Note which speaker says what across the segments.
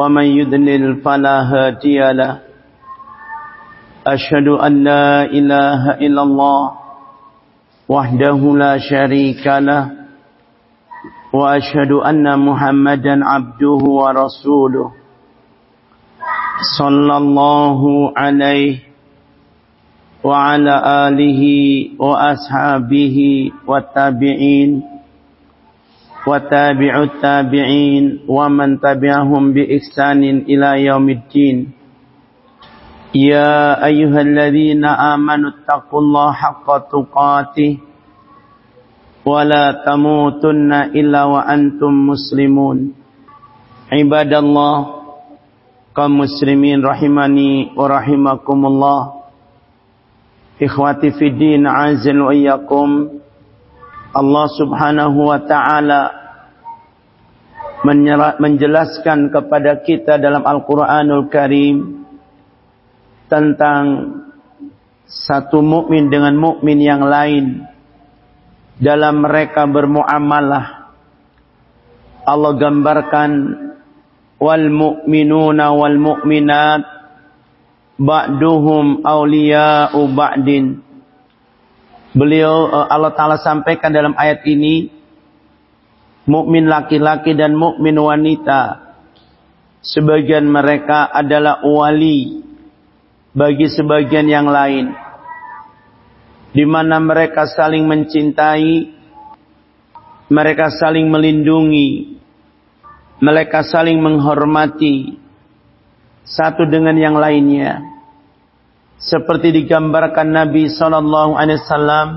Speaker 1: ومن يذلل فلا هاتي له أشهد أن لا إله إلا الله وحده لا شريك له وأشهد أن محمدا عبده ورسوله صلى الله عليه وعلى آله وأصحابه والتابعين وتابع التابعين ومن تبعهم بإحسان إلى يوم الدين. يا أيها الذين آمنوا اتقوا الله حق تقاته ولا تموتن إلا وأنتم مسلمون. عباد الله kaum muslimin rahimani wa rahimakumullah. Ikhwati fiddin azan wa iyyakum. Allah subhanahu wa ta'ala menjelaskan kepada kita dalam Al-Quranul Karim tentang satu mukmin dengan mukmin yang lain dalam mereka bermuamalah. Allah gambarkan wal mu'minuna wal mu'minat ba'duhum awliya'u ba'din Beliau eh, Allah Taala sampaikan dalam ayat ini mukmin laki-laki dan mukmin wanita sebagian mereka adalah wali bagi sebagian yang lain di mana mereka saling mencintai mereka saling melindungi mereka saling menghormati satu dengan yang lainnya seperti digambarkan Nabi sallallahu alaihi wasallam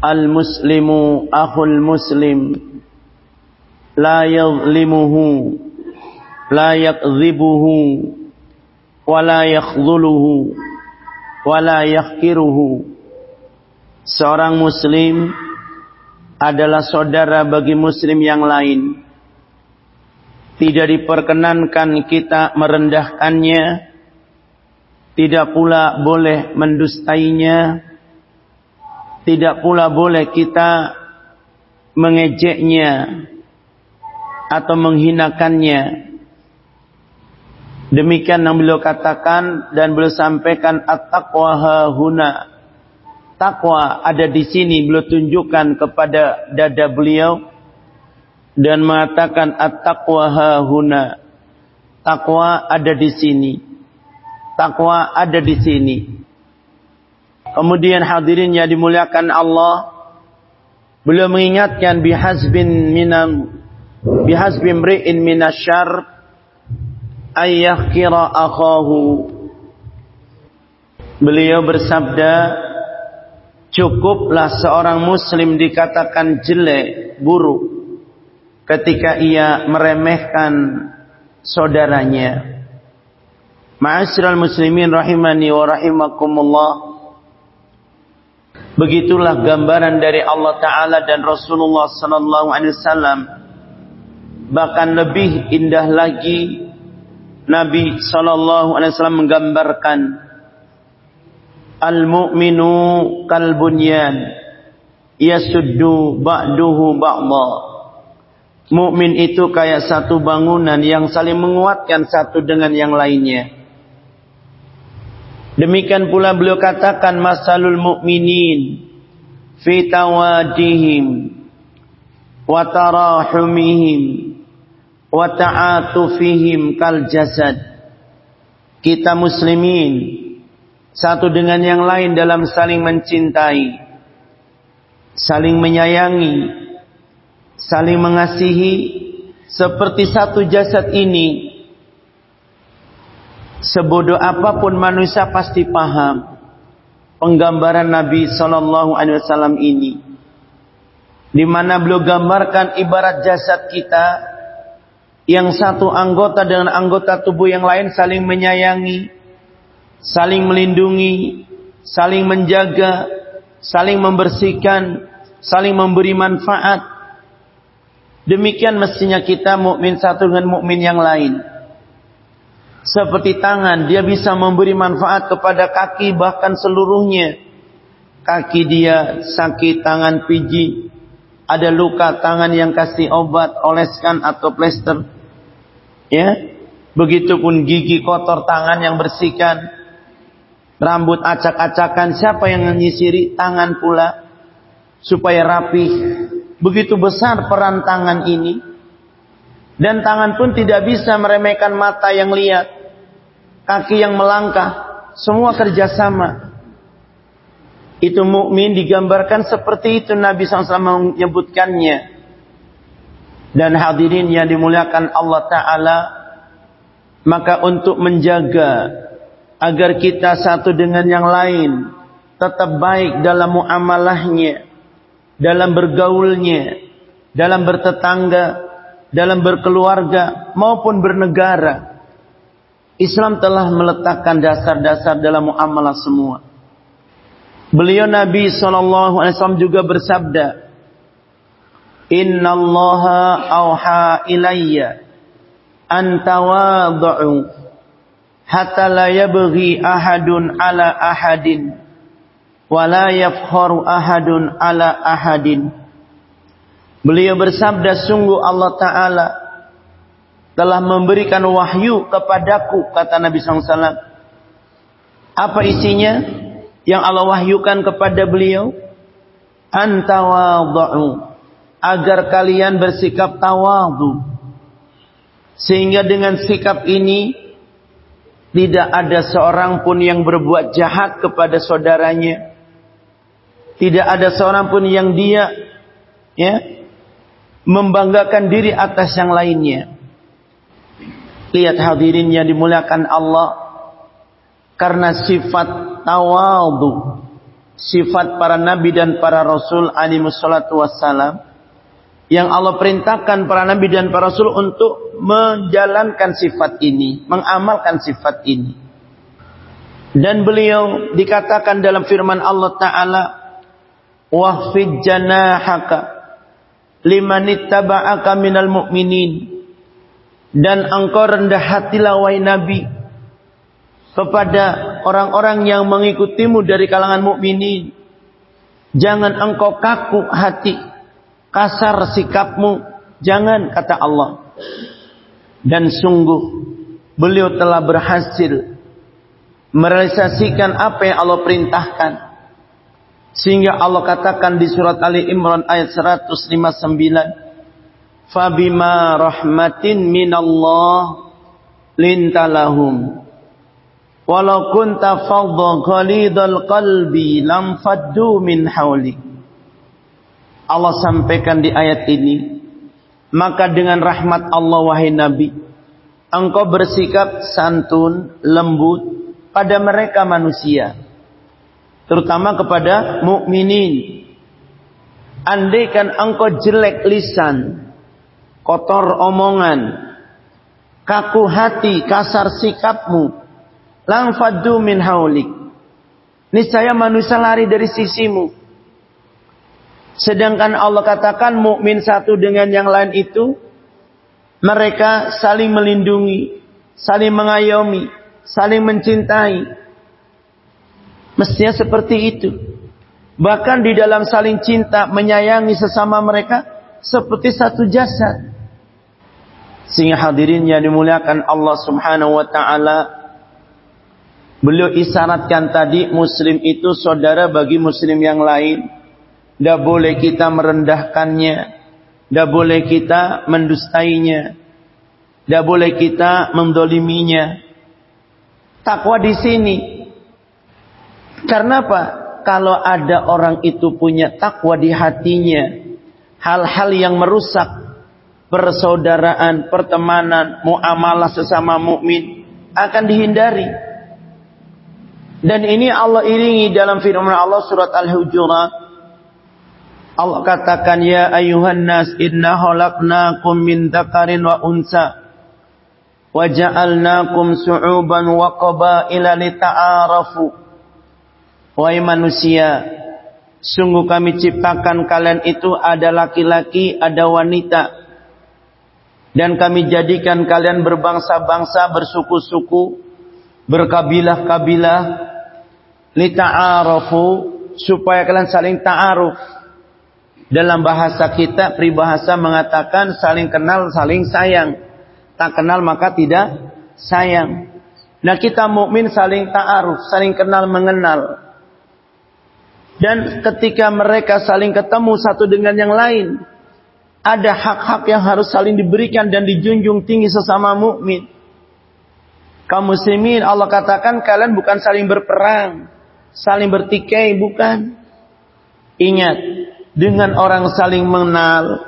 Speaker 1: al-muslimu akhul muslim la yadhlimuhu la yakdhibuhu wa la yakhdhuluhu wa la yahkiruhu seorang muslim adalah saudara bagi muslim yang lain. Tidak diperkenankan kita merendahkannya tidak pula boleh mendustainya. Tidak pula boleh kita mengejeknya atau menghinakannya. Demikian yang beliau katakan dan beliau sampaikan at-taqwa huna. Takwa ada di sini beliau tunjukkan kepada dada beliau dan mengatakan at-taqwa huna. Takwa ada di sini takwa ada di sini. Kemudian hadirin yang dimuliakan Allah, beliau mengingatkan bihazbin minam bihazbim ri'in minasyar ayyahkira akhahu. Beliau bersabda, cukuplah seorang muslim dikatakan jelek, buruk ketika ia meremehkan saudaranya. Ma'asyiral muslimin rahimani wa rahimakumullah. Begitulah gambaran dari Allah taala dan Rasulullah sallallahu alaihi wasallam. Bahkan lebih indah lagi Nabi sallallahu alaihi wasallam menggambarkan al-mu'minu kal bunyan yasuddu ba'duhu ba'dha. Mukmin itu kayak satu bangunan yang saling menguatkan satu dengan yang lainnya. Demikian pula beliau katakan masalul mu'minin fi tawadihim wa tarahumihim wa ta'atufihim kal jasad. Kita muslimin satu dengan yang lain dalam saling mencintai, saling menyayangi, saling mengasihi seperti satu jasad ini Sebodoh apa pun manusia pasti paham penggambaran Nabi Shallallahu Alaihi Wasallam ini, di mana beliau gambarkan ibarat jasad kita Yang satu anggota dengan anggota tubuh yang lain saling menyayangi, saling melindungi, saling menjaga, saling membersihkan, saling memberi manfaat. Demikian mestinya kita mukmin satu dengan mukmin yang lain. Seperti tangan, dia bisa memberi manfaat kepada kaki bahkan seluruhnya. Kaki dia sakit, tangan piji. Ada luka, tangan yang kasih obat, oleskan atau plester. Ya, Begitupun gigi kotor, tangan yang bersihkan. Rambut acak-acakan, siapa yang menyisiri? Tangan pula. Supaya rapih. Begitu besar peran tangan ini. Dan tangan pun tidak bisa meremehkan mata yang lihat kaki yang melangkah, semua kerjasama. Itu mukmin digambarkan seperti itu Nabi SAW menyebutkannya. Dan hadirin yang dimuliakan Allah Ta'ala. Maka untuk menjaga agar kita satu dengan yang lain tetap baik dalam muamalahnya, dalam bergaulnya, dalam bertetangga, dalam berkeluarga maupun bernegara Islam telah meletakkan dasar-dasar dalam muamalah semua. Beliau Nabi SAW juga bersabda, Inna Allah awha ilayya an tawadu'u hatta la yabghi ahadun ala ahadin wa la yafkharu ahadun ala ahadin. Beliau bersabda sungguh Allah Ta'ala telah memberikan wahyu kepadaku kata Nabi SAW. Apa isinya yang Allah wahyukan kepada beliau? Antawadhu agar kalian bersikap tawadhu. Sehingga dengan sikap ini tidak ada seorang pun yang berbuat jahat kepada saudaranya. Tidak ada seorang pun yang dia ya membanggakan diri atas yang lainnya. Lihat hadirin yang dimuliakan Allah. Karena sifat tawadu. Sifat para nabi dan para rasul alaihi wassalatu wassalam. Yang Allah perintahkan para nabi dan para rasul untuk menjalankan sifat ini. Mengamalkan sifat ini. Dan beliau dikatakan dalam firman Allah Ta'ala. Wahfid janahaka limanittaba'aka minal mu'minin dan engkau rendah hatilah wahai Nabi kepada orang-orang yang mengikutimu dari kalangan mukminin. Jangan engkau kaku hati, kasar sikapmu, jangan kata Allah. Dan sungguh beliau telah berhasil merealisasikan apa yang Allah perintahkan. Sehingga Allah katakan di surat Ali Imran ayat 159 fabima rahmatin minallah lintalahum. Walau kunta fadda ghalidal qalbi lam faddu min hawlik Allah sampaikan di ayat ini maka dengan rahmat Allah wahai nabi engkau bersikap santun lembut pada mereka manusia terutama kepada mukminin. Andaikan engkau jelek lisan kotor omongan, kaku hati, kasar sikapmu, lang faddu min haulik. Niscaya manusia lari dari sisimu. Sedangkan Allah katakan mukmin satu dengan yang lain itu mereka saling melindungi, saling mengayomi, saling mencintai. Mestinya seperti itu. Bahkan di dalam saling cinta menyayangi sesama mereka seperti satu jasad. Sehingga hadirin yang dimuliakan Allah subhanahu wa ta'ala. Beliau isyaratkan tadi muslim itu saudara bagi muslim yang lain. Tidak boleh kita merendahkannya. Tidak boleh kita mendustainya. Tidak boleh kita mendoliminya. Takwa di sini. Karena apa? Kalau ada orang itu punya takwa di hatinya. Hal-hal yang merusak persaudaraan, pertemanan, muamalah sesama mukmin akan dihindari. Dan ini Allah iringi dalam firman Allah surat Al-Hujurat Allah katakan ya ayuhan nas inna khalaqnakum min dzakarin wa unsa wa ja'alnakum su'uban wa qabaila lita'arafu. Wahai manusia sungguh kami ciptakan kalian itu ada laki-laki ada wanita dan kami jadikan kalian berbangsa-bangsa bersuku-suku berkabilah-kabilah lita'arafu supaya kalian saling ta'aruf dalam bahasa kita, peribahasa mengatakan saling kenal, saling sayang. Tak kenal maka tidak sayang. Nah kita mukmin saling ta'aruf, saling kenal mengenal. Dan ketika mereka saling ketemu satu dengan yang lain, ada hak-hak yang harus saling diberikan dan dijunjung tinggi sesama mukmin. Kaum muslimin Allah katakan kalian bukan saling berperang, saling bertikai, bukan. Ingat, dengan orang saling mengenal,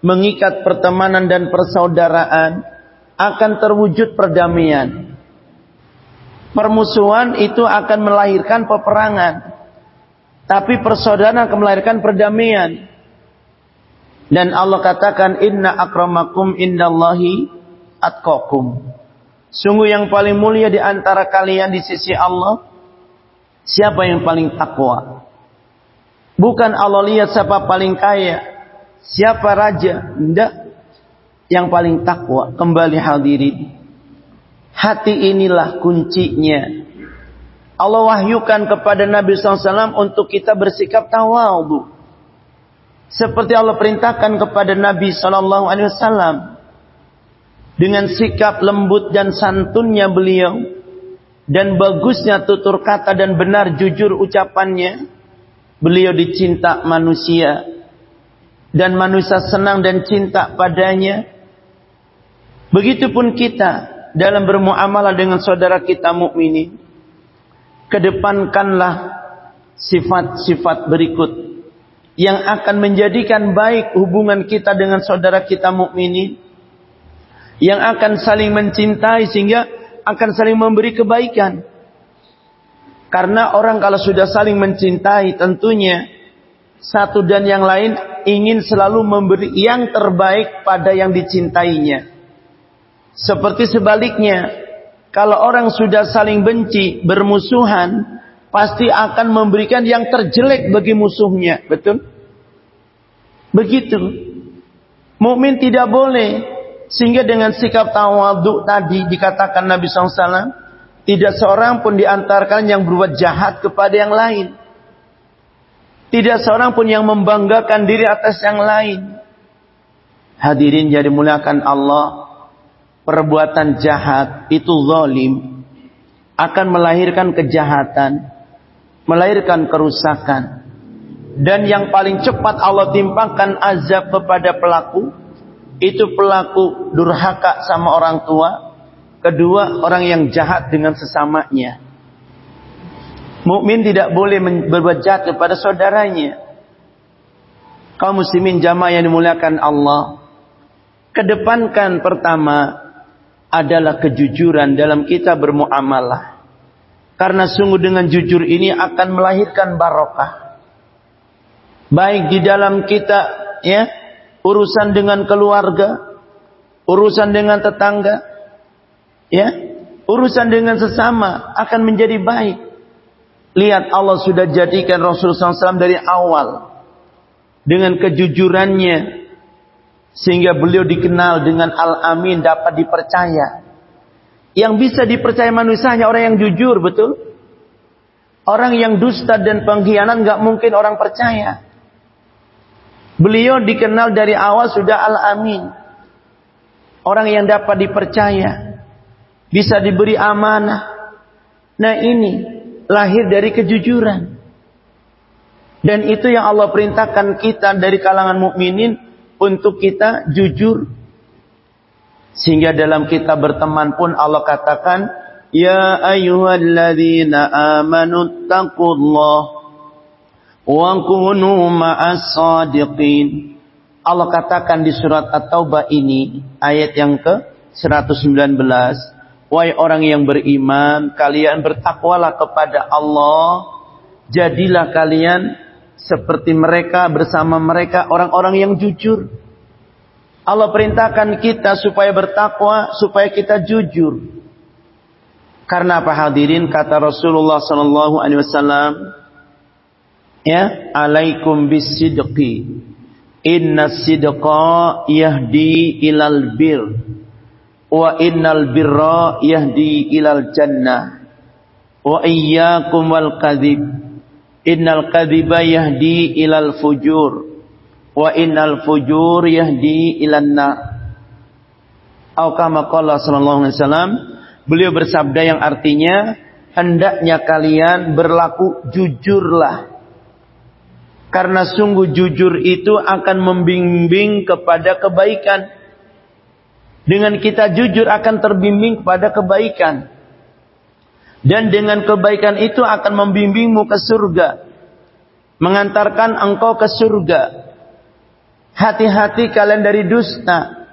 Speaker 1: mengikat pertemanan dan persaudaraan, akan terwujud perdamaian. Permusuhan itu akan melahirkan peperangan. Tapi persaudaraan akan melahirkan perdamaian. Dan Allah katakan, Inna akramakum indallahi atqakum. Sungguh yang paling mulia di antara kalian di sisi Allah, siapa yang paling takwa? Bukan Allah lihat siapa paling kaya, siapa raja, tidak. Yang paling takwa, kembali hadirin. Hati inilah kuncinya. Allah wahyukan kepada Nabi SAW untuk kita bersikap tawadu. Seperti Allah perintahkan kepada Nabi SAW dengan sikap lembut dan santunnya beliau. Dan bagusnya tutur kata dan benar jujur ucapannya. Beliau dicinta manusia. Dan manusia senang dan cinta padanya. Begitupun kita dalam bermuamalah dengan saudara kita mukminin. Kedepankanlah sifat-sifat berikut yang akan menjadikan baik hubungan kita dengan saudara kita mukminin yang akan saling mencintai sehingga akan saling memberi kebaikan karena orang kalau sudah saling mencintai tentunya satu dan yang lain ingin selalu memberi yang terbaik pada yang dicintainya. Seperti sebaliknya, kalau orang sudah saling benci, bermusuhan, pasti akan memberikan yang terjelek bagi musuhnya, betul? Begitu. Mukmin tidak boleh sehingga dengan sikap tawadhu tadi dikatakan Nabi SAW tidak seorang pun diantarkan yang berbuat jahat kepada yang lain. Tidak seorang pun yang membanggakan diri atas yang lain. Hadirin jadi muliakan Allah. Perbuatan jahat itu zalim. Akan melahirkan kejahatan. Melahirkan kerusakan. Dan yang paling cepat Allah timpakan azab kepada pelaku. Itu pelaku durhaka sama orang tua Kedua, orang yang jahat dengan sesamanya. Mukmin tidak boleh berbuat jahat kepada saudaranya. Kaum muslimin jamaah yang dimuliakan Allah. Kedepankan pertama adalah kejujuran dalam kita bermuamalah. Karena sungguh dengan jujur ini akan melahirkan barokah. Baik di dalam kita ya, urusan dengan keluarga, urusan dengan tetangga, ya urusan dengan sesama akan menjadi baik. Lihat Allah sudah jadikan Rasulullah SAW dari awal dengan kejujurannya sehingga beliau dikenal dengan Al-Amin dapat dipercaya. Yang bisa dipercaya manusia hanya orang yang jujur, betul? Orang yang dusta dan pengkhianat nggak mungkin orang percaya. Beliau dikenal dari awal sudah Al-Amin. Orang yang dapat dipercaya bisa diberi amanah. Nah ini lahir dari kejujuran. Dan itu yang Allah perintahkan kita dari kalangan mukminin untuk kita jujur. Sehingga dalam kita berteman pun Allah katakan, Ya ayyuhalladzina amanu taqullah wa kunu ma'as sadiqin. Allah katakan di surat At-Taubah ini ayat yang ke 119 Wahai orang yang beriman, kalian bertakwalah kepada Allah. Jadilah kalian seperti mereka bersama mereka orang-orang yang jujur. Allah perintahkan kita supaya bertakwa, supaya kita jujur. Karena apa? Hadirin kata Rasulullah sallallahu alaihi wasallam ya alaikum bisidqi. Inna sidqa yahdi ilal bir. Wa innal birra yahdi ilal jannah. Wa iyyakum wal kadhib. Innal kadhiba yahdi ilal fujur wa innal fujur yahdi ilan nar. Atau kama qala sallallahu alaihi wasallam beliau bersabda yang artinya hendaknya kalian berlaku jujurlah. Karena sungguh jujur itu akan membimbing kepada kebaikan. Dengan kita jujur akan terbimbing kepada kebaikan. Dan dengan kebaikan itu akan membimbingmu ke surga. Mengantarkan engkau ke surga Hati-hati kalian dari dusta.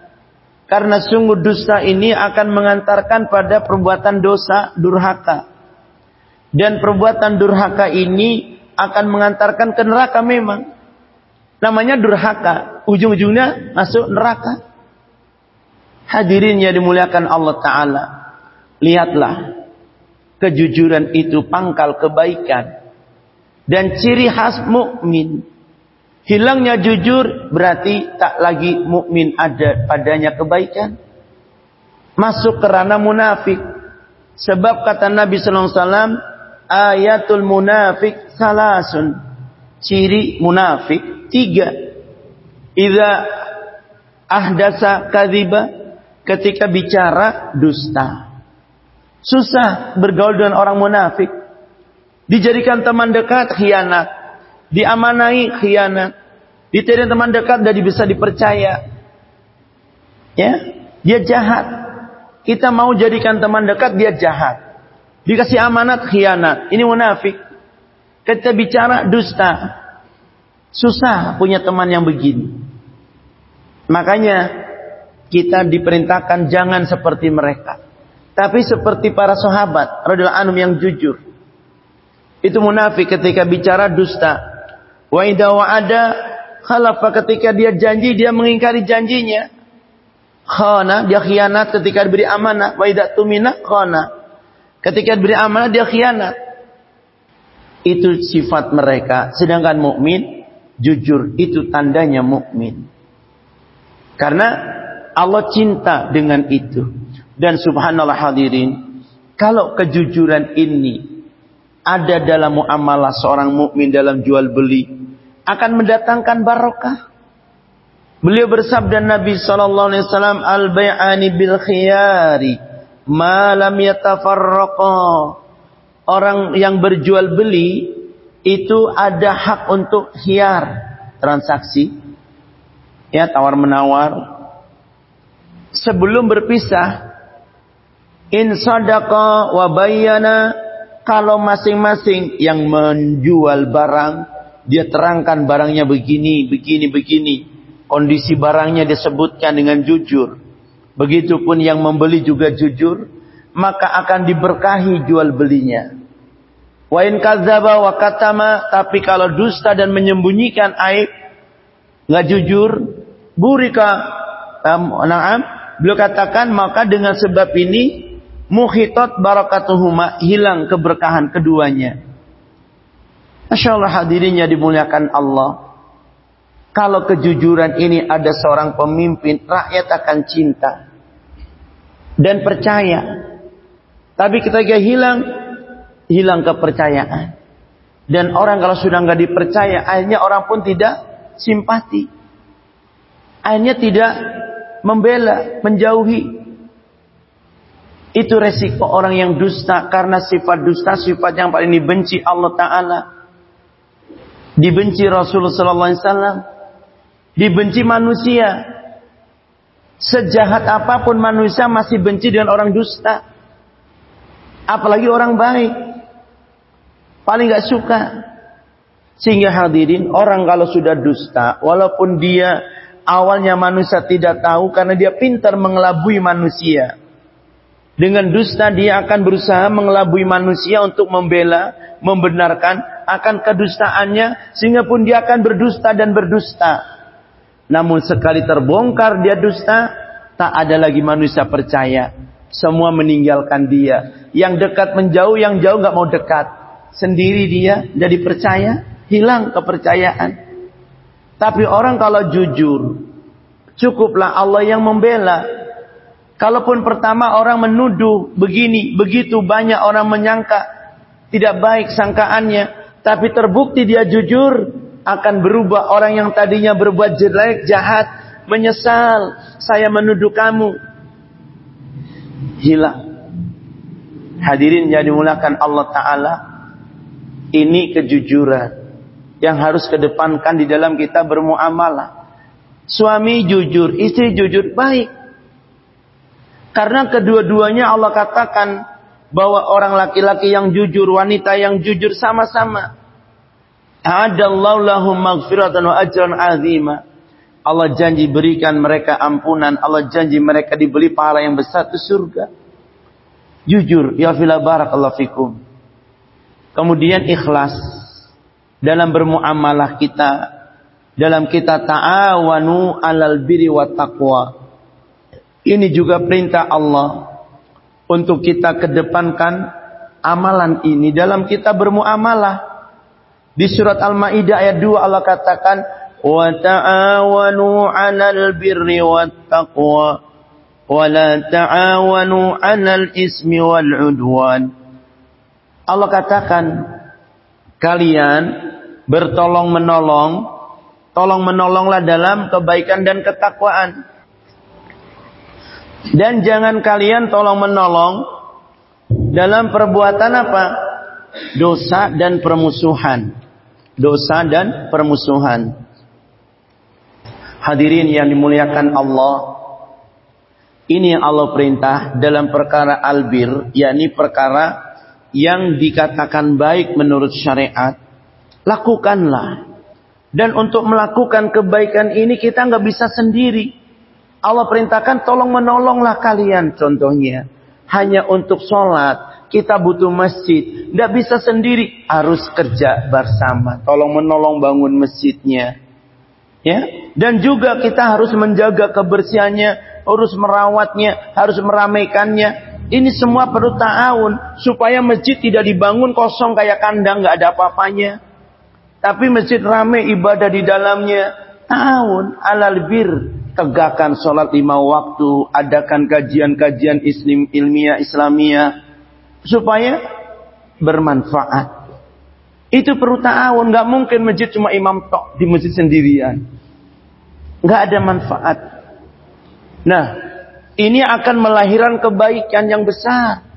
Speaker 1: Karena sungguh dusta ini akan mengantarkan pada perbuatan dosa durhaka. Dan perbuatan durhaka ini akan mengantarkan ke neraka memang. Namanya durhaka. Ujung-ujungnya masuk neraka. Hadirin yang dimuliakan Allah Ta'ala. Lihatlah. Kejujuran itu pangkal kebaikan. Dan ciri khas mukmin Hilangnya jujur berarti tak lagi mukmin ada padanya kebaikan. Masuk ke ranah munafik. Sebab kata Nabi sallallahu alaihi wasallam, ayatul munafik salasun. Ciri munafik tiga. Iza ahdasa kadhiba ketika bicara dusta. Susah bergaul dengan orang munafik. Dijadikan teman dekat khianat diamanai khianat, diterima teman dekat dan bisa dipercaya. Ya, dia jahat. Kita mau jadikan teman dekat dia jahat. Dikasih amanat khianat. Ini munafik. Kita bicara dusta. Susah punya teman yang begini. Makanya kita diperintahkan jangan seperti mereka. Tapi seperti para sahabat radhiyallahu anhum yang jujur. Itu munafik ketika bicara dusta. Wa idza wa'ada khalafa ketika dia janji dia mengingkari janjinya. Khana dia khianat ketika diberi amanah. Wa idza tumina khana. Ketika diberi amanah dia khianat. Itu sifat mereka. Sedangkan mukmin jujur itu tandanya mukmin. Karena Allah cinta dengan itu. Dan subhanallah hadirin, kalau kejujuran ini ada dalam muamalah seorang mukmin dalam jual beli akan mendatangkan barokah. Beliau bersabda Nabi sallallahu alaihi wasallam al-bai'ani bil khiyari ma lam yatafarraqa. Orang yang berjual beli itu ada hak untuk khiyar transaksi ya tawar menawar sebelum berpisah in sadaqa wa bayyana kalau masing-masing yang menjual barang, dia terangkan barangnya begini, begini, begini. Kondisi barangnya disebutkan dengan jujur. Begitupun yang membeli juga jujur, maka akan diberkahi jual belinya. Wa in kadzaba wa katama, tapi kalau dusta dan menyembunyikan aib, nggak jujur, burika. Naam, beliau katakan maka dengan sebab ini muhitot barakatuhuma hilang keberkahan keduanya. Masya Allah hadirinnya dimuliakan Allah. Kalau kejujuran ini ada seorang pemimpin, rakyat akan cinta dan percaya. Tapi ketika hilang, hilang kepercayaan. Dan orang kalau sudah nggak dipercaya, akhirnya orang pun tidak simpati. Akhirnya tidak membela, menjauhi. Itu resiko orang yang dusta karena sifat dusta sifat yang paling dibenci Allah Taala. Dibenci Rasulullah Sallallahu Alaihi Wasallam. Dibenci manusia. Sejahat apa pun manusia masih benci dengan orang dusta. Apalagi orang baik. Paling gak suka. Sehingga hadirin orang kalau sudah dusta. Walaupun dia awalnya manusia tidak tahu. Karena dia pintar mengelabui manusia Dengan dusta dia akan berusaha mengelabui manusia untuk membela, membenarkan akan kedustaannya sehingga pun dia akan berdusta dan berdusta. Namun sekali terbongkar dia dusta, tak ada lagi manusia percaya. Semua meninggalkan dia. Yang dekat menjauh, yang jauh nggak mau dekat. Sendiri dia jadi percaya, hilang kepercayaan. Tapi orang kalau jujur, cukuplah Allah yang membela. Kalaupun pertama orang menuduh begini, begitu banyak orang menyangka tidak baik sangkaannya, tapi terbukti dia jujur akan berubah orang yang tadinya berbuat jelek, jahat, menyesal, saya menuduh kamu. Hilang. Hadirin yang dimulakan Allah Ta'ala, ini kejujuran yang harus kedepankan di dalam kita bermuamalah. Suami jujur, istri jujur, baik. Karena kedua-duanya Allah katakan bahwa orang laki-laki yang jujur, wanita yang jujur sama-sama. Azima. Allah janji berikan mereka ampunan. Allah janji mereka diberi pahala yang besar di surga. Jujur, ya fila barakallahu fikum. Kemudian ikhlas dalam bermuamalah kita. Dalam kita ta'awanu alal biri wa taqwa ini juga perintah Allah untuk kita kedepankan amalan ini dalam kita bermuamalah. Di surat Al-Maidah ayat 2 Allah katakan wa ta'awanu 'alal birri wat taqwa wa la ta'awanu 'alal ismi wal 'udwan. Allah katakan kalian bertolong menolong tolong menolonglah dalam kebaikan dan ketakwaan dan jangan kalian tolong menolong dalam perbuatan apa? Dosa dan permusuhan. Dosa dan permusuhan. Hadirin yang dimuliakan Allah. Ini yang Allah perintah dalam perkara albir. yakni perkara yang dikatakan baik menurut syariat. Lakukanlah. Dan untuk melakukan kebaikan ini kita nggak bisa sendiri. Allah perintahkan tolong menolonglah kalian contohnya. Hanya untuk sholat. Kita butuh masjid. Tidak bisa sendiri. Harus kerja bersama. Tolong menolong bangun masjidnya. Ya, Dan juga kita harus menjaga kebersihannya. Harus merawatnya. Harus meramaikannya. Ini semua perlu ta'awun. Supaya masjid tidak dibangun kosong kayak kandang. nggak ada apa-apanya. Tapi masjid ramai ibadah di dalamnya. Ta'awun alal bir tegakkan sholat lima waktu, adakan kajian-kajian islim, ilmiah Islamiyah supaya bermanfaat. Itu perlu ta'awun, nggak mungkin masjid cuma imam tok di masjid sendirian. Nggak ada manfaat. Nah, ini akan melahirkan kebaikan yang besar.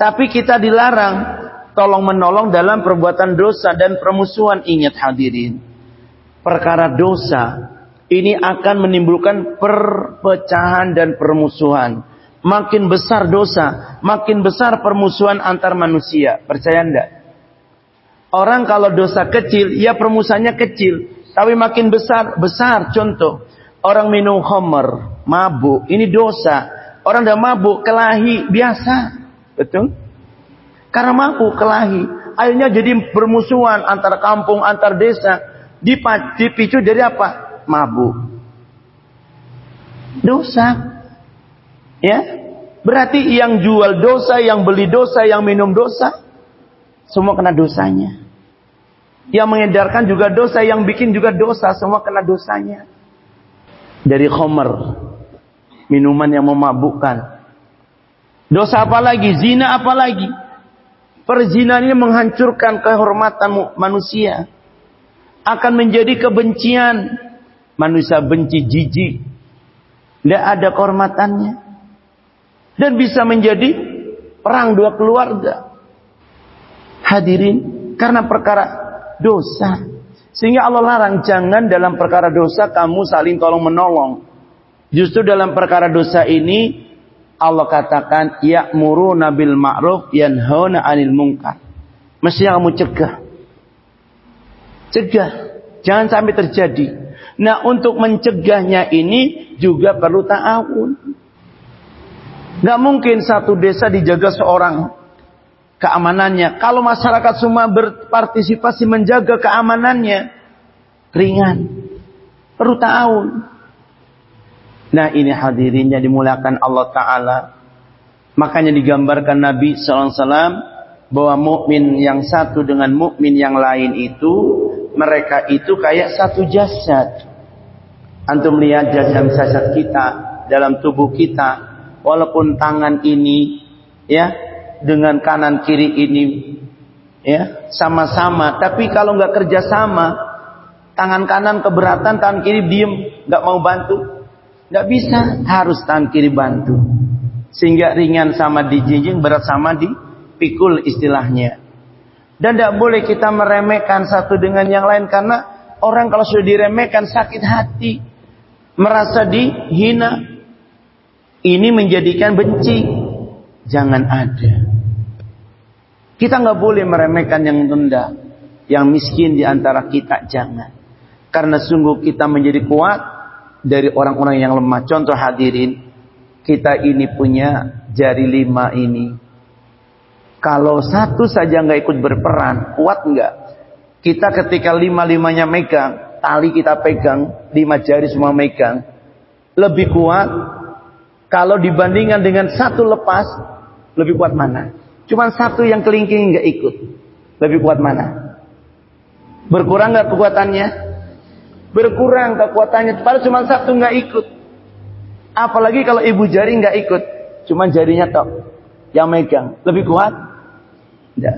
Speaker 1: Tapi kita dilarang tolong menolong dalam perbuatan dosa dan permusuhan. Ingat hadirin. Perkara dosa ini akan menimbulkan perpecahan dan permusuhan. Makin besar dosa, makin besar permusuhan antar manusia. Percaya enggak? Orang kalau dosa kecil, ya permusuhannya kecil. Tapi makin besar, besar. Contoh, orang minum homer, mabuk, ini dosa. Orang dah mabuk, kelahi, biasa. Betul? Karena mabuk, kelahi. Akhirnya jadi permusuhan antar kampung, antar desa. Dipicu dari apa? Mabuk. Dosa. Ya. Berarti yang jual dosa, yang beli dosa, yang minum dosa, semua kena dosanya. Yang mengedarkan juga dosa, yang bikin juga dosa, semua kena dosanya. Dari khomer, minuman yang memabukkan. Dosa apa lagi? Zina apa lagi? Perzinahan ini menghancurkan kehormatan manusia. Akan menjadi kebencian manusia benci jijik. Tidak ada kehormatannya. Dan bisa menjadi perang dua keluarga. Hadirin, karena perkara dosa. Sehingga Allah larang, jangan dalam perkara dosa kamu saling tolong menolong. Justru dalam perkara dosa ini, Allah katakan, Ya'muru nabil ma'ruf yanhauna anil mungkar. Mestinya kamu cegah. Cegah. Jangan sampai terjadi. Nah untuk mencegahnya ini juga perlu ta'awun. Gak mungkin satu desa dijaga seorang keamanannya. Kalau masyarakat semua berpartisipasi menjaga keamanannya, ringan. Perlu tahun. Nah ini hadirinnya dimulakan Allah Ta'ala. Makanya digambarkan Nabi SAW bahwa mukmin yang satu dengan mukmin yang lain itu mereka itu kayak satu jasad. Antum lihat jasad-jasad kita dalam tubuh kita walaupun tangan ini ya dengan kanan kiri ini ya sama-sama. Tapi kalau nggak kerja sama tangan kanan keberatan tangan kiri diem nggak mau bantu. Nggak bisa harus tangan kiri bantu. Sehingga ringan sama dijinjing berat sama dipikul istilahnya. Dan tidak boleh kita meremehkan satu dengan yang lain karena orang kalau sudah diremehkan sakit hati merasa dihina ini menjadikan benci. Jangan ada. Kita nggak boleh meremehkan yang rendah, yang miskin di antara kita jangan. Karena sungguh kita menjadi kuat dari orang-orang yang lemah. Contoh hadirin, kita ini punya jari lima ini. Kalau satu saja nggak ikut berperan, kuat nggak? Kita ketika lima-limanya megang, tali kita pegang, lima jari semua megang, lebih kuat kalau dibandingkan dengan satu lepas, lebih kuat mana? Cuma satu yang kelingking nggak ikut. Lebih kuat mana? Berkurang nggak kekuatannya? Berkurang kekuatannya. Padahal cuma satu nggak ikut. Apalagi kalau ibu jari nggak ikut, cuma jarinya tok yang megang. Lebih kuat? Tidak.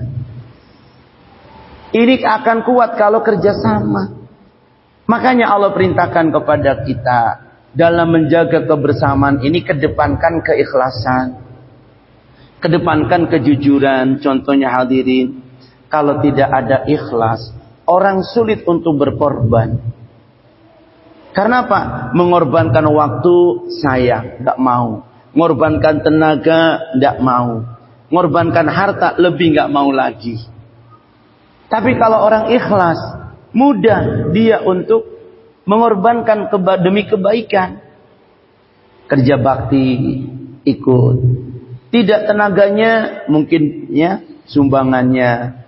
Speaker 1: Ini akan kuat kalau kerjasama. Makanya Allah perintahkan kepada kita dalam menjaga kebersamaan ini kedepankan keikhlasan. Kedepankan kejujuran. Contohnya hadirin. Kalau tidak ada ikhlas. Orang sulit untuk berkorban. Karena apa? Mengorbankan waktu saya tidak mau. Mengorbankan tenaga tidak mau. Mengorbankan harta lebih nggak mau lagi. Tapi kalau orang ikhlas, mudah dia untuk mengorbankan keba demi kebaikan. Kerja bakti ikut. Tidak tenaganya mungkin ya sumbangannya.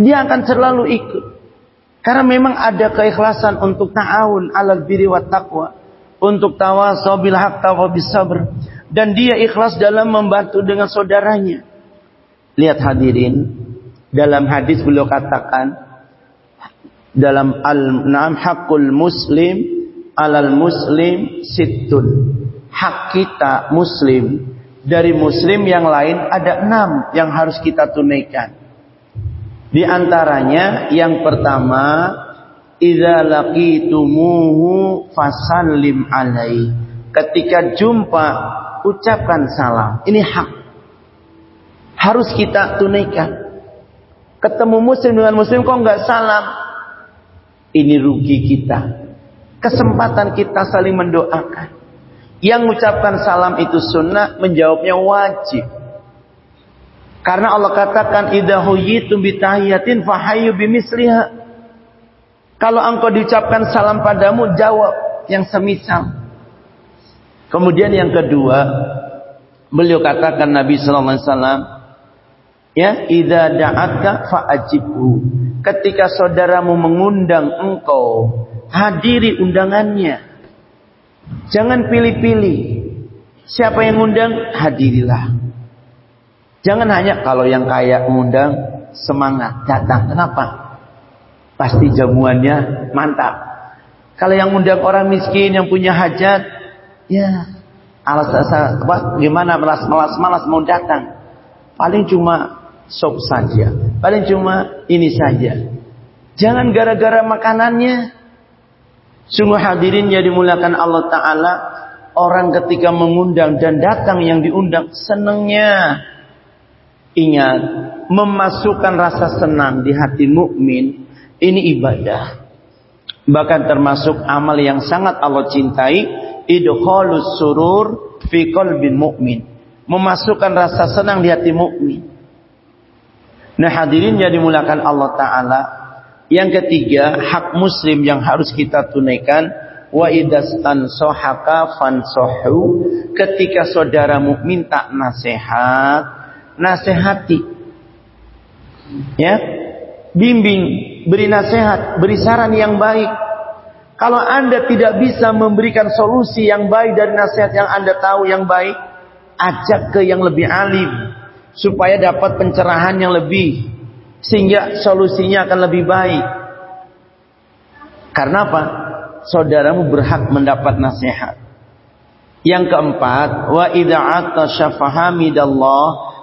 Speaker 1: Dia akan selalu ikut. Karena memang ada keikhlasan untuk ta'awun alal biri wa taqwa. Untuk tawasau bil haq bis sabr. Dan dia ikhlas dalam membantu dengan saudaranya. Lihat hadirin. Dalam hadis beliau katakan dalam al-nam hakul muslim alal muslim situn hak kita muslim dari muslim yang lain ada enam yang harus kita tunaikan. Di antaranya yang pertama idza laqitumuhu fasallim alai ketika jumpa ucapkan salam. Ini hak. Harus kita tunaikan. Ketemu muslim dengan muslim kok enggak salam ini rugi kita. Kesempatan kita saling mendoakan. Yang mengucapkan salam itu sunnah, menjawabnya wajib. Karena Allah katakan bimisliha. Kalau engkau diucapkan salam padamu, jawab yang semisal. Kemudian yang kedua, beliau katakan Nabi sallallahu alaihi wasallam, ya, idza da'aka fa'ajibhu. Ketika saudaramu mengundang engkau, hadiri undangannya. Jangan pilih-pilih. Siapa yang undang, hadirilah. Jangan hanya kalau yang kaya mengundang, semangat, datang. Kenapa? Pasti jamuannya mantap. Kalau yang undang orang miskin yang punya hajat, ya alas apa gimana malas malas mau datang. Paling cuma sop saja. Paling cuma ini saja. Jangan gara-gara makanannya. Sungguh hadirin yang dimulakan Allah Ta'ala. Orang ketika mengundang dan datang yang diundang senangnya. Ingat, memasukkan rasa senang di hati mukmin ini ibadah. Bahkan termasuk amal yang sangat Allah cintai, idkhalus surur fi qalbin mukmin. Memasukkan rasa senang di hati mukmin. Nah hadirin yang dimulakan Allah Ta'ala. Yang ketiga, hak muslim yang harus kita tunaikan wa idastan sohaka fansohu ketika saudaramu minta nasihat nasihati ya bimbing beri nasihat beri saran yang baik kalau anda tidak bisa memberikan solusi yang baik dari nasihat yang anda tahu yang baik ajak ke yang lebih alim supaya dapat pencerahan yang lebih sehingga solusinya akan lebih baik karena apa saudaramu berhak mendapat nasihat. Yang keempat, wa idza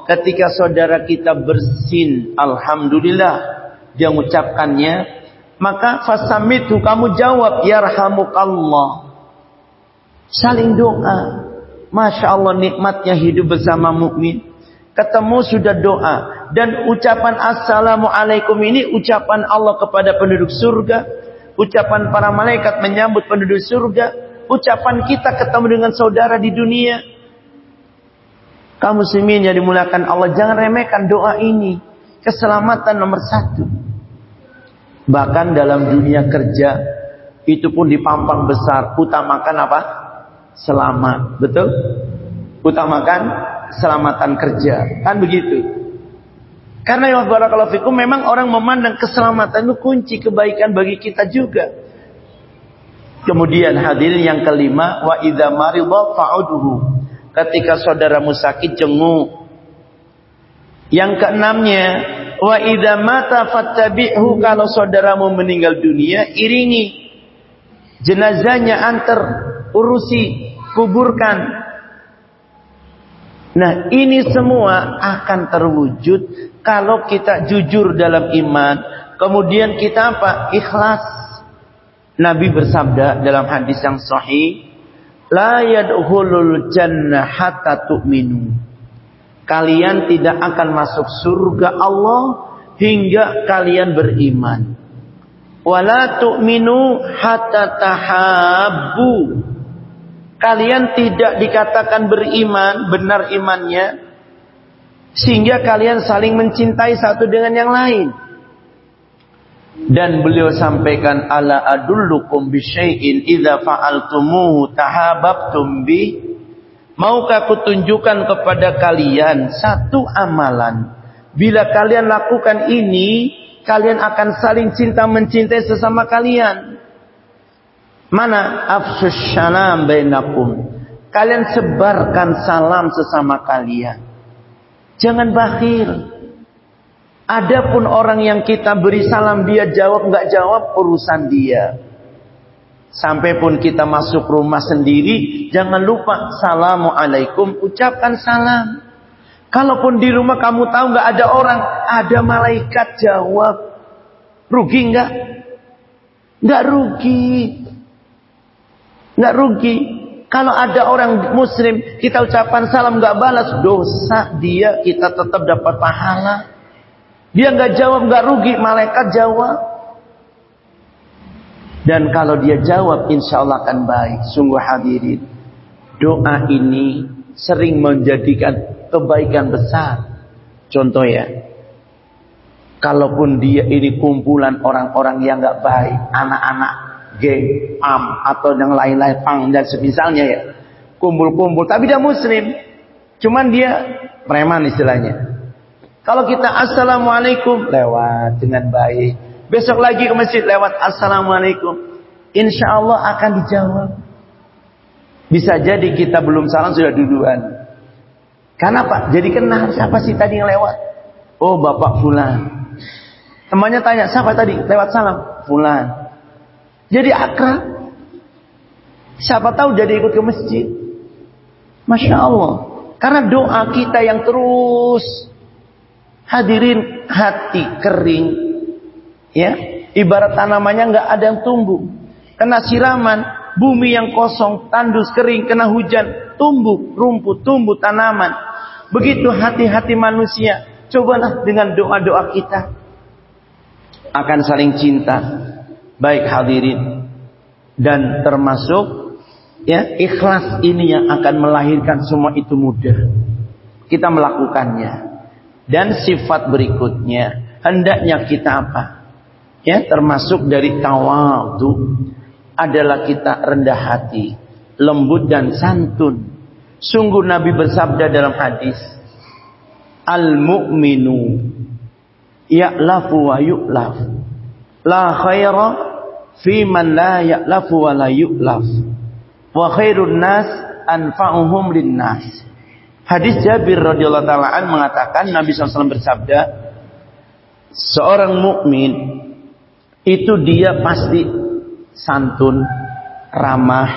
Speaker 1: ketika saudara kita bersin, alhamdulillah, dia mengucapkannya, maka fasamitu kamu jawab yarhamukallah. Saling doa. Masya Allah nikmatnya hidup bersama mukmin. Ketemu sudah doa dan ucapan assalamualaikum ini ucapan Allah kepada penduduk surga ucapan para malaikat menyambut penduduk surga, ucapan kita ketemu dengan saudara di dunia. Kamu muslimin yang dimulakan Allah, jangan remehkan doa ini. Keselamatan nomor satu. Bahkan dalam dunia kerja, itu pun dipampang besar. Utamakan apa? Selamat. Betul? Utamakan keselamatan kerja. Kan begitu. Karena ya barakallahu fikum memang orang memandang keselamatan itu kunci kebaikan bagi kita juga. Kemudian hadirin yang kelima wa idza marida fa'udhu. Ketika saudaramu sakit jenguk. Yang keenamnya wa idza mata kalau saudaramu meninggal dunia iringi jenazahnya antar urusi kuburkan Nah ini semua akan terwujud kalau kita jujur dalam iman. Kemudian kita apa? Ikhlas. Nabi bersabda dalam hadis yang sahih. La yadkhulul jannah hatta tu'minu. Kalian tidak akan masuk surga Allah hingga kalian beriman. Wala tu'minu hatta tahabbu kalian tidak dikatakan beriman, benar imannya, sehingga kalian saling mencintai satu dengan yang lain. Dan beliau sampaikan ala adullukum bisyai'in idza fa'altumuhu tahabbtum bi Maukah kutunjukkan kepada kalian satu amalan bila kalian lakukan ini kalian akan saling cinta mencintai sesama kalian. Mana afsus salam bainakum. Kalian sebarkan salam sesama kalian. Jangan bakhil. Adapun orang yang kita beri salam dia jawab nggak jawab urusan dia. Sampai pun kita masuk rumah sendiri, jangan lupa assalamualaikum, ucapkan salam. Kalaupun di rumah kamu tahu nggak ada orang, ada malaikat jawab. Rugi nggak? Nggak rugi. Nggak rugi. Kalau ada orang muslim, kita ucapan salam nggak balas, dosa dia, kita tetap dapat pahala. Dia nggak jawab, nggak rugi, malaikat jawab. Dan kalau dia jawab, insya Allah akan baik. Sungguh hadirin. Doa ini sering menjadikan kebaikan besar. Contoh ya. Kalaupun dia ini kumpulan orang-orang yang nggak baik, anak-anak geng, am atau yang lain-lain pang dan semisalnya ya. Kumpul-kumpul tapi dia muslim. Cuman dia preman istilahnya. Kalau kita assalamualaikum lewat dengan baik. Besok lagi ke masjid lewat assalamualaikum. Insya Allah akan dijawab. Bisa jadi kita belum salam sudah duluan. Karena Pak, jadi kenal siapa sih tadi yang lewat? Oh Bapak Fulan. Temannya tanya, siapa tadi lewat salam? Fulan. Jadi akrab. Siapa tahu jadi ikut ke masjid. Masya Allah. Karena doa kita yang terus hadirin hati kering. Ya, ibarat tanamannya nggak ada yang tumbuh. Kena siraman, bumi yang kosong, tandus kering, kena hujan, tumbuh rumput, tumbuh tanaman. Begitu hati-hati manusia. Cobalah dengan doa-doa kita akan saling cinta, Baik hadirin dan termasuk ya ikhlas ini yang akan melahirkan semua itu mudah. Kita melakukannya. Dan sifat berikutnya hendaknya kita apa? Ya, termasuk dari tawadu. adalah kita rendah hati, lembut dan santun. Sungguh Nabi bersabda dalam hadis, Al-mu'minu ya'lafu wa yu'laf. La khaira fi man la ya'lafu wa la yu'laf. Wa khairun nas anfa'uhum lin nas. Hadis Jabir radhiyallahu taala an mengatakan Nabi SAW bersabda, seorang mukmin itu dia pasti santun, ramah,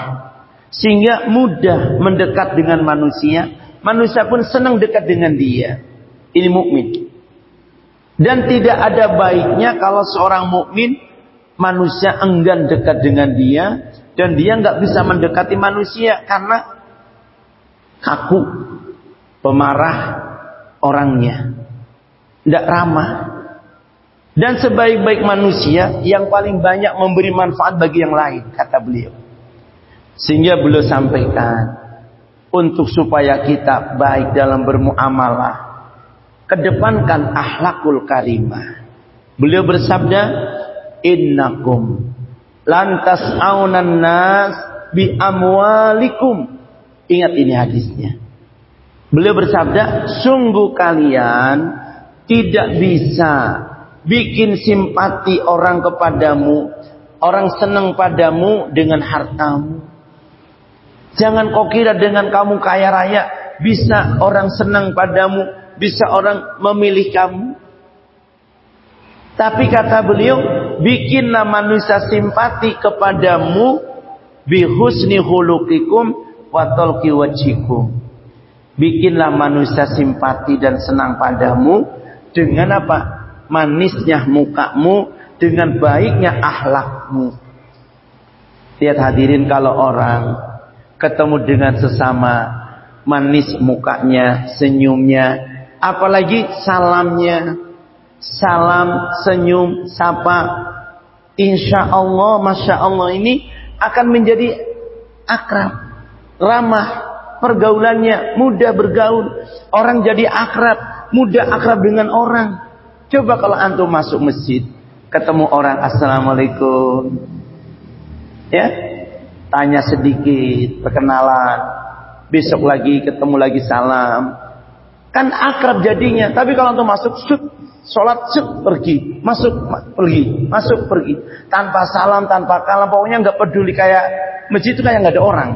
Speaker 1: sehingga mudah mendekat dengan manusia. Manusia pun senang dekat dengan dia. Ini mukmin. Dan tidak ada baiknya kalau seorang mukmin manusia enggan dekat dengan dia dan dia nggak bisa mendekati manusia karena kaku, pemarah orangnya, tidak ramah. Dan sebaik-baik manusia yang paling banyak memberi manfaat bagi yang lain, kata beliau. Sehingga beliau sampaikan untuk supaya kita baik dalam bermuamalah, kedepankan akhlakul karimah. Beliau bersabda, "Innakum lantas aunan nas bi amwalikum." Ingat ini hadisnya. Beliau bersabda, "Sungguh kalian tidak bisa bikin simpati orang kepadamu, orang senang padamu dengan hartamu. Jangan kau kira dengan kamu kaya raya bisa orang senang padamu bisa orang memilih kamu. Tapi kata beliau, bikinlah manusia simpati kepadamu bihusni hulukikum wa talqi wajikum. Bikinlah manusia simpati dan senang padamu dengan apa? Manisnya mukamu, dengan baiknya ahlakmu. Lihat hadirin kalau orang ketemu dengan sesama manis mukanya, senyumnya, apalagi salamnya. Salam senyum sapa. Insya Allah masya Allah ini akan menjadi akrab ramah pergaulannya mudah bergaul. Orang jadi akrab mudah akrab dengan orang. Coba kalau antum masuk masjid ketemu orang assalamualaikum. Ya tanya sedikit perkenalan. Besok lagi ketemu lagi salam Kan akrab jadinya. Tapi kalau untuk masuk, sut, sholat, sut, pergi. Masuk, pergi. Masuk, pergi. Tanpa salam, tanpa kalam. Pokoknya nggak peduli kayak masjid itu kayak nggak ada orang.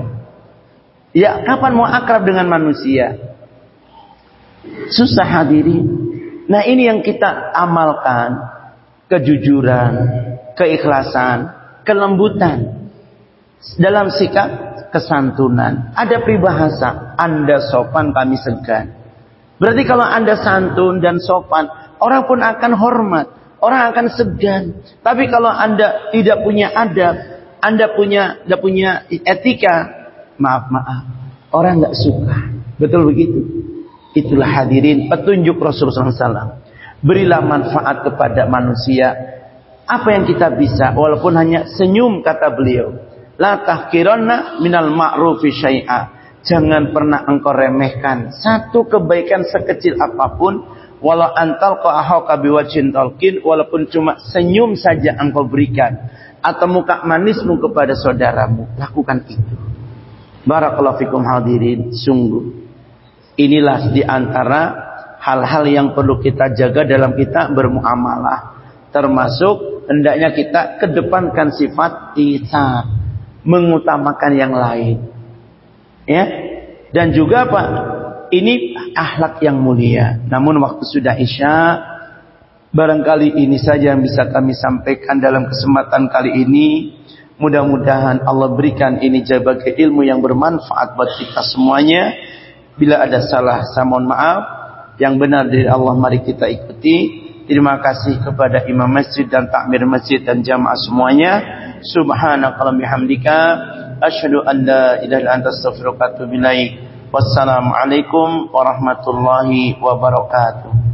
Speaker 1: Ya, kapan mau akrab dengan manusia? Susah hadiri. Nah ini yang kita amalkan. Kejujuran, keikhlasan, kelembutan. Dalam sikap kesantunan. Ada peribahasa. Anda sopan, kami segan. Berarti kalau Anda santun dan sopan, orang pun akan hormat, orang akan segan. Tapi kalau Anda tidak punya adab, Anda punya tidak punya etika, maaf maaf, orang nggak suka. Betul begitu. Itulah hadirin petunjuk Rasulullah SAW. Berilah manfaat kepada manusia. Apa yang kita bisa, walaupun hanya senyum kata beliau. La tahkiranna minal ma'rufi syai'a Jangan pernah engkau remehkan satu kebaikan sekecil apa pun. Walau antal kau ahauka biwajin talqin walaupun cuma senyum saja engkau berikan atau muka manismu kepada saudaramu lakukan itu. Barakallahu fikum hadirin sungguh. Inilah di antara hal-hal yang perlu kita jaga dalam kita bermuamalah. Termasuk hendaknya kita kedepankan sifat isar mengutamakan yang lain Ya. Dan juga Pak, ini akhlak yang mulia. Namun waktu sudah Isya, barangkali ini saja yang bisa kami sampaikan dalam kesempatan kali ini. Mudah-mudahan Allah berikan ini sebagai ilmu yang bermanfaat buat kita semuanya. Bila ada salah, saya mohon maaf. Yang benar dari Allah mari kita ikuti. Terima kasih kepada imam masjid dan takmir masjid dan jamaah semuanya. Subhanakallahumma bihamdika asyhadu an la ilaha illa anta astaghfiruka wa atubu ilaik. Wassalamualaikum warahmatullahi wabarakatuh.